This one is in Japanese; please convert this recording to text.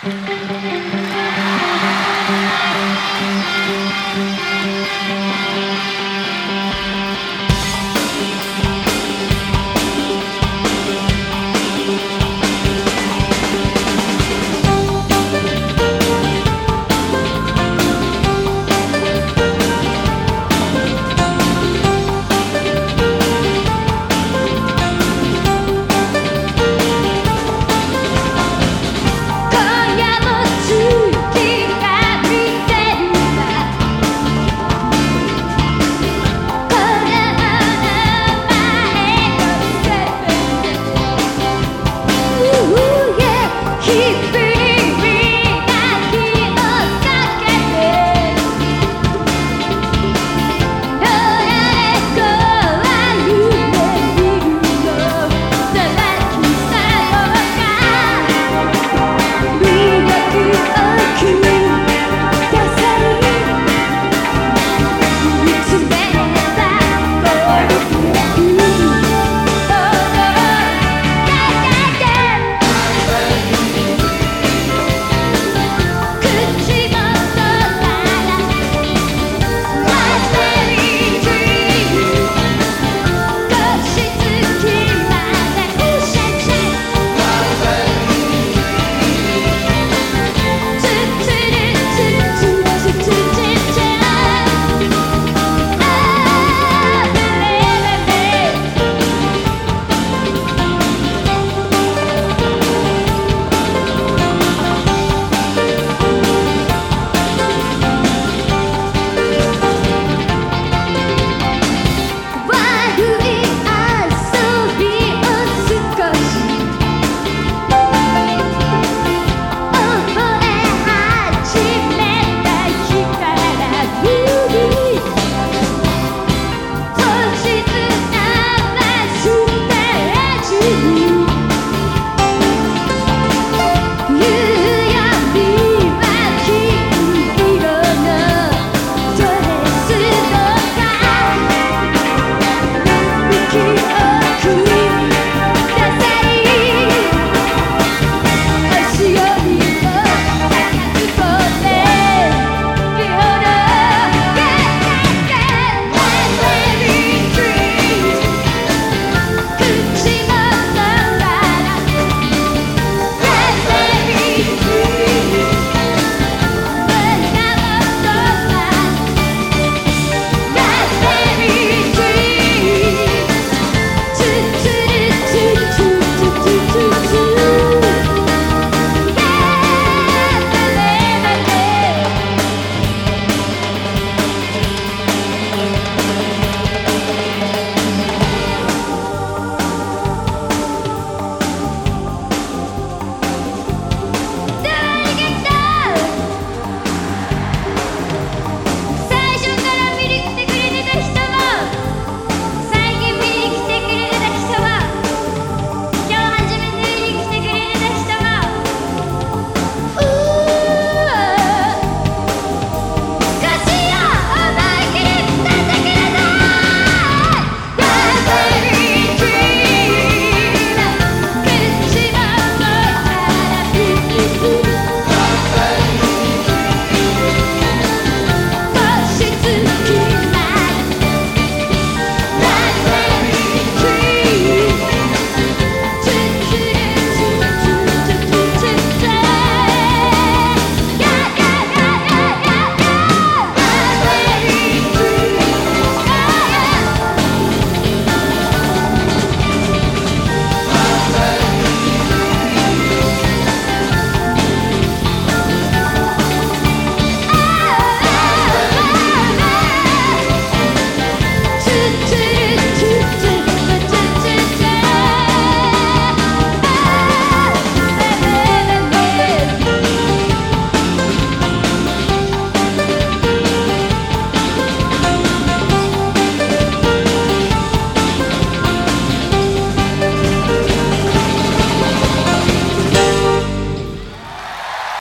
す deep.